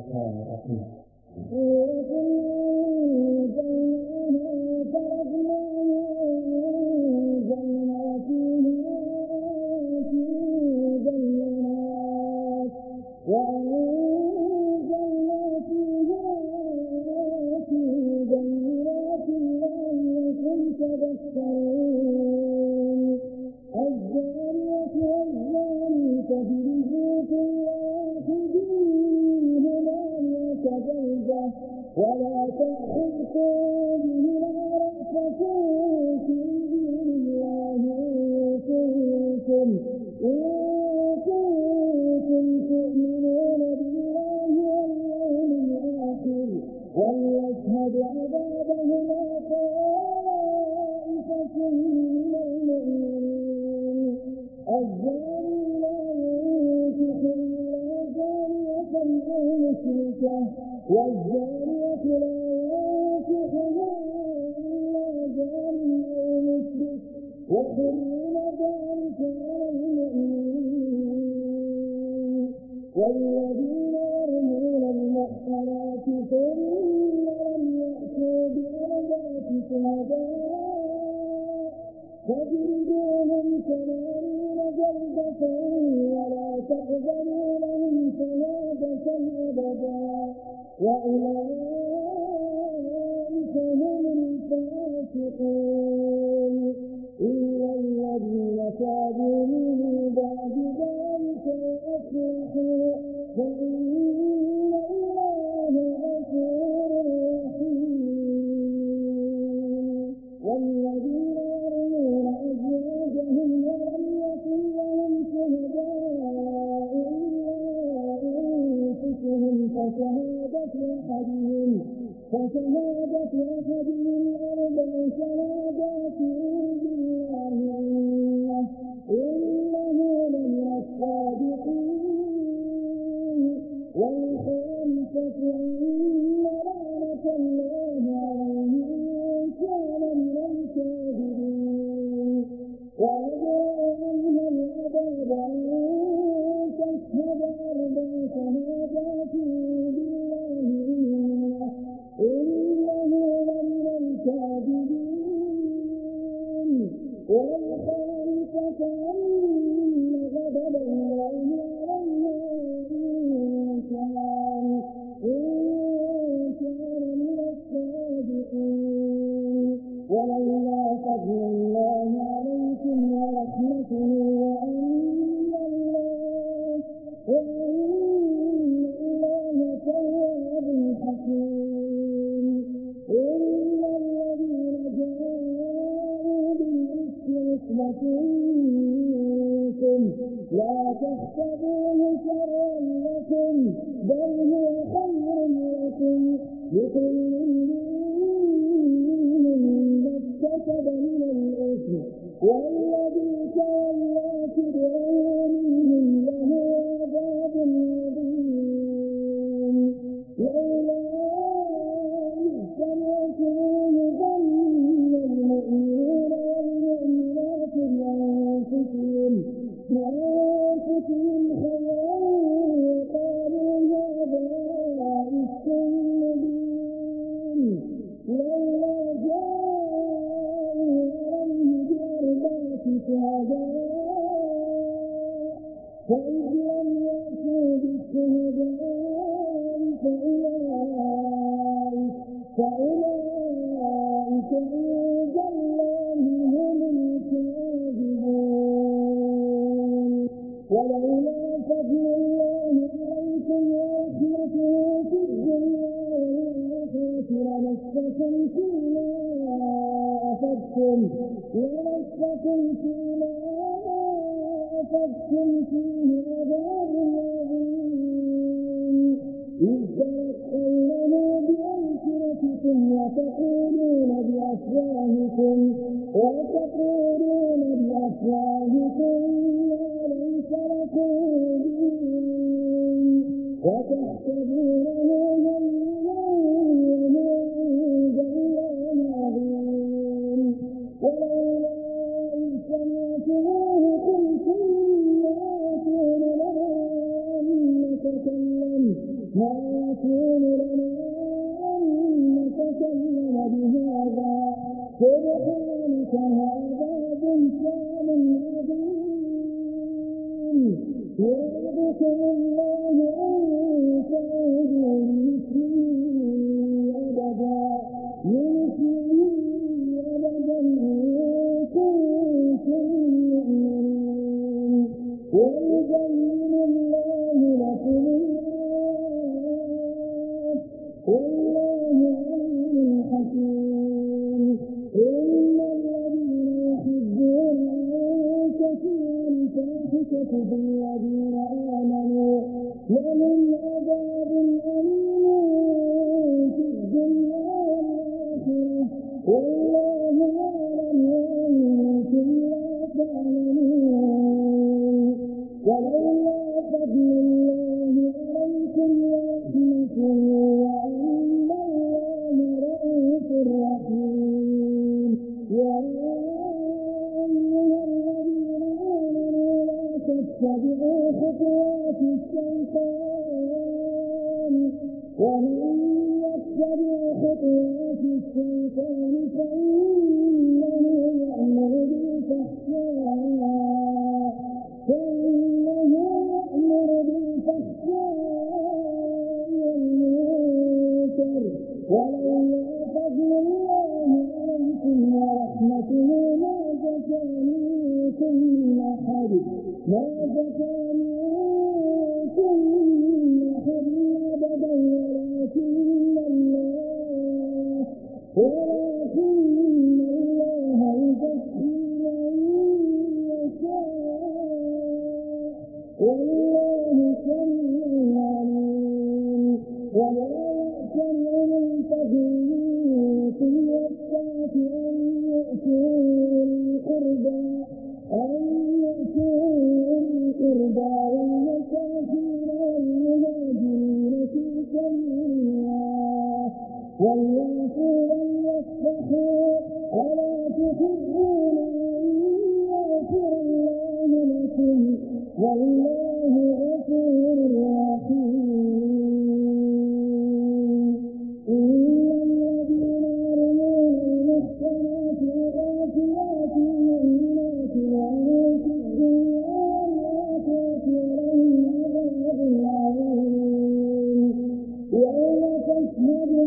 الرحمن الرحيم ولا تأخذكم بهما رأفة في دين الله كنتم إن كنتم تؤمنون بالله واليوم الآخر وليشهد عذابهما طائفة من المؤمنين الزاني لا ينكح إلا زانية أو مشركة والزانية وحرم ذلك على المؤمنين والذين يرمون المحصنات ثم لم يأتوا بأربعة شهداء فاجلدوهم ثمانين جلدة ولا تقبلوا لهم شهادة أبدا وأولئك الفاسقون إلا الذين تابوا من بعد ذلك وأصلحوا والخامسة أن غضب اكتسب من الإثم والذي لمسكم فيما أفدتم لمسكم فيما أفدتم فيه عذاب عظيم إذ تلقونه بألسنتكم وتقولون بأفواهكم وتقولون بأفواهكم ما ليس لكم به وتحسبونه يكون لنا أن نتكلم بهذا سبحانك هذا بهتان عظيم يعظكم الله أن تعودوا لمثله أبدا لمثله بالذين آمنوا لهم عذاب أليم في الدنيا والآخرة. والله يعلم وأنتم لا تعلمون ولولا فضل الله عليكم ورحمته وهو يتبع خطوات الشيطان فلا more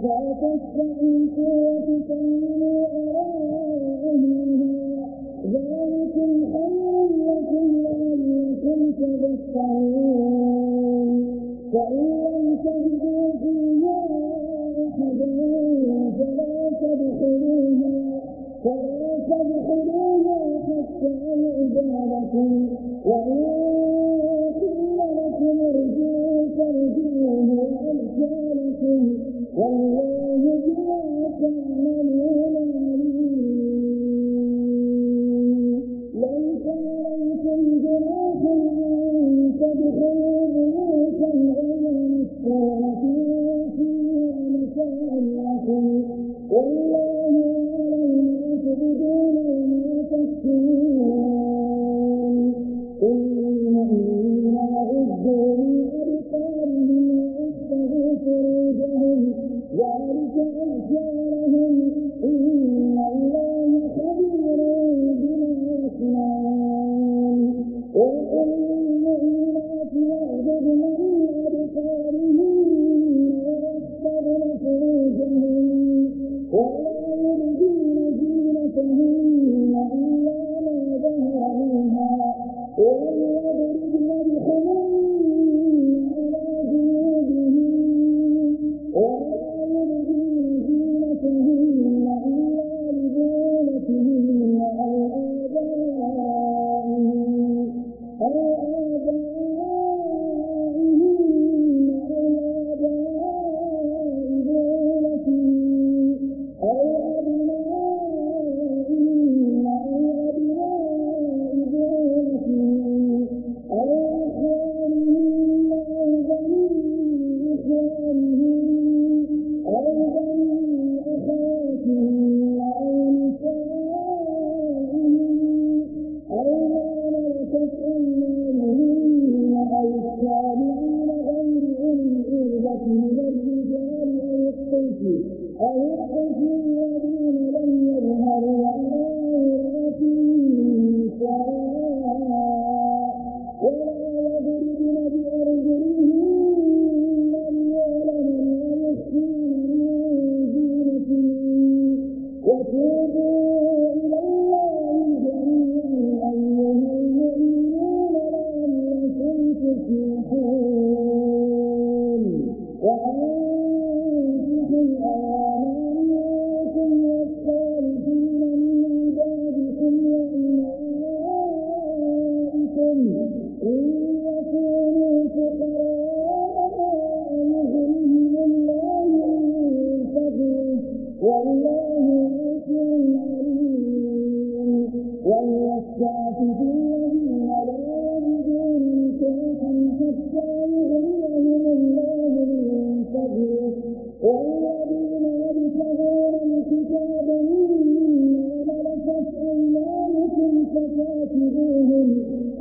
我在这，你和我之间。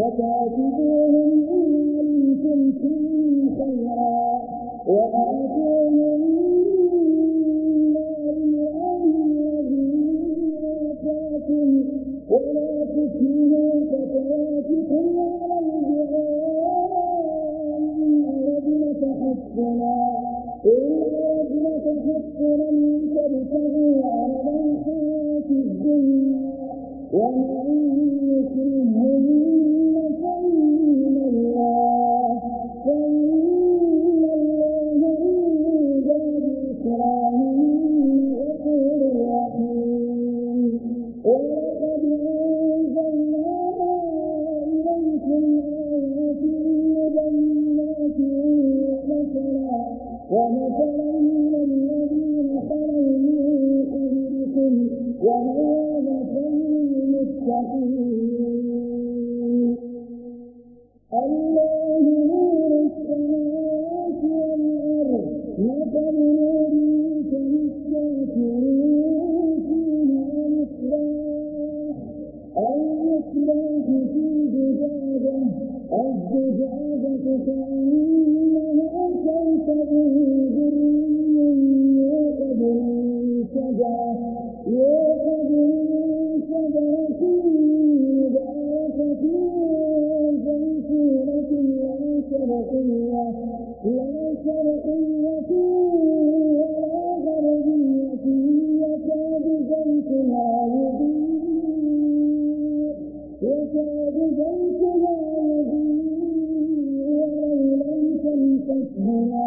وكاتبين ou شرقية لا شرقية ولا غربية يكاد زيتها يضيء يكاد زيتها يضيء ولو لم تمسسه نار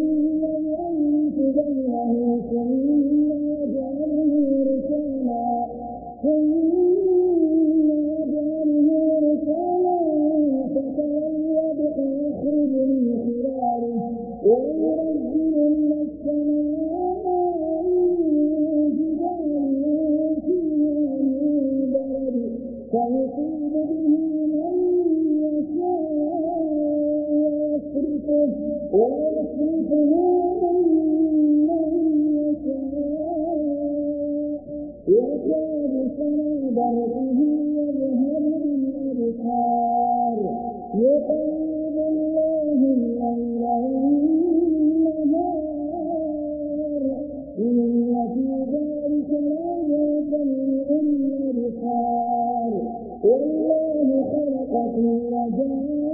والله خلق كل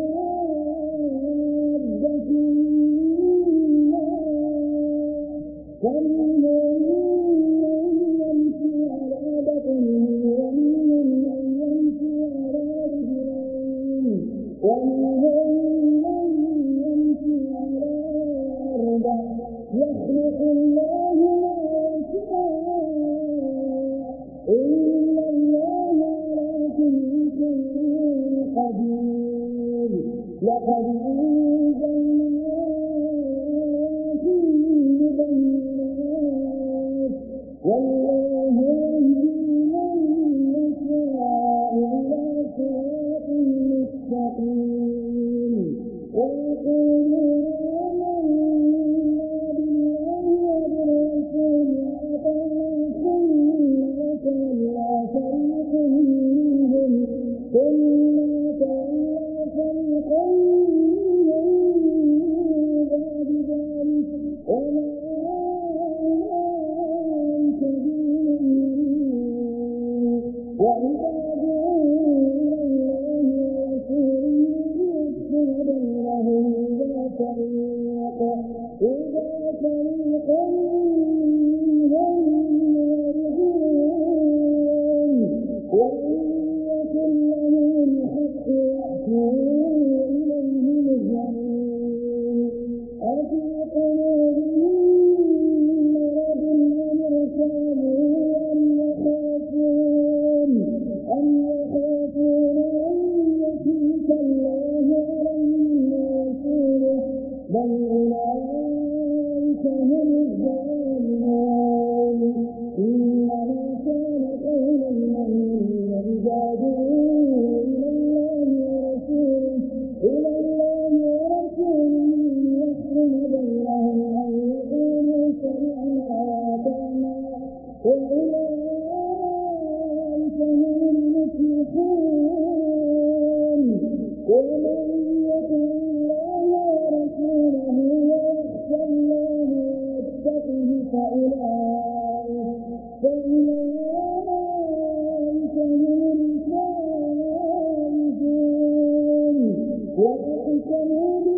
وأقسموا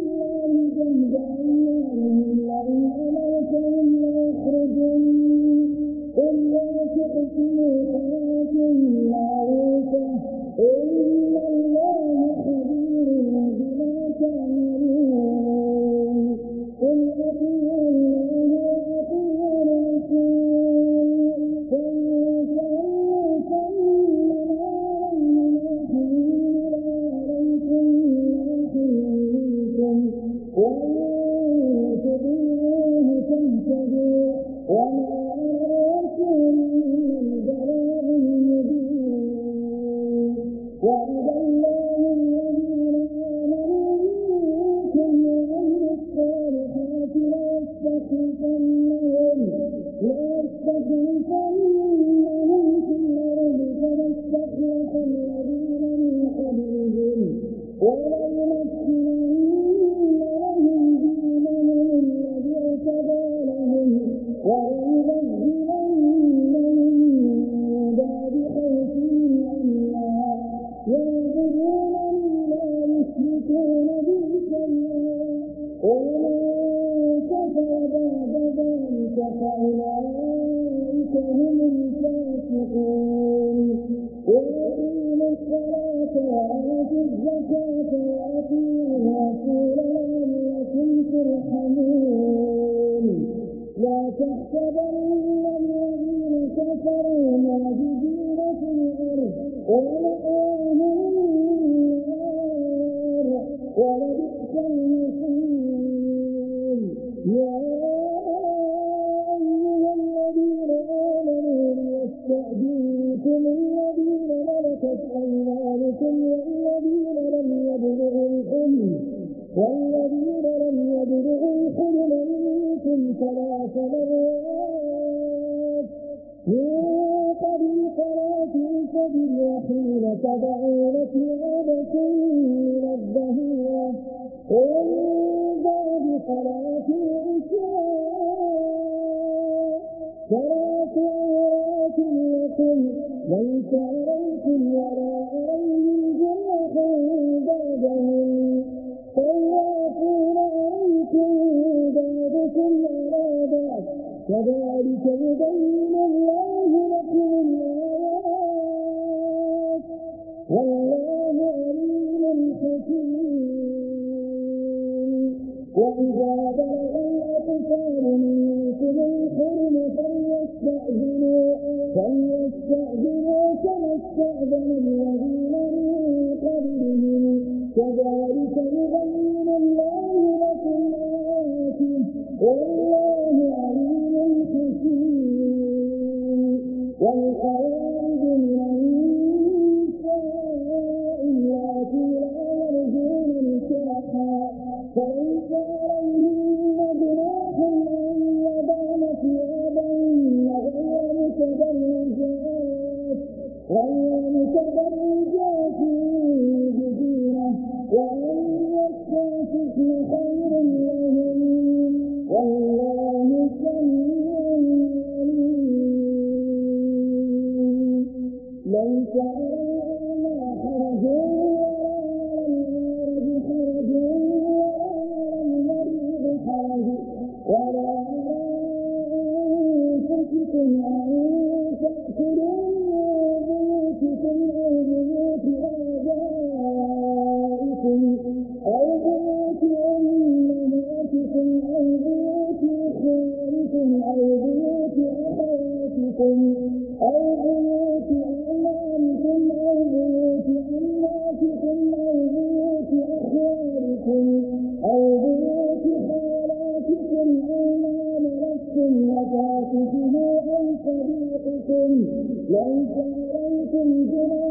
لأستخلفنهم لأستخلفنهم في الأرض كما استخلف Yeah. تدعو لك من الدهية ومن بعد صلاة العشاء. ثلاث عورات لكم ليس عليكم ولا عليهم جناح بعدهم. طوافون عليكم بعضكم على بعض كذلك يبين الله لكم الآية فإذا بلغ الأطفال منكم الحرم فليستأذنوا فليستأذنوا كما استأذن الذين من قبلهم كذلك يبين الله لكم آياته والله وَأَنَّ الْجَنَّةَ خَيْرٌ لو جعلتم جرائم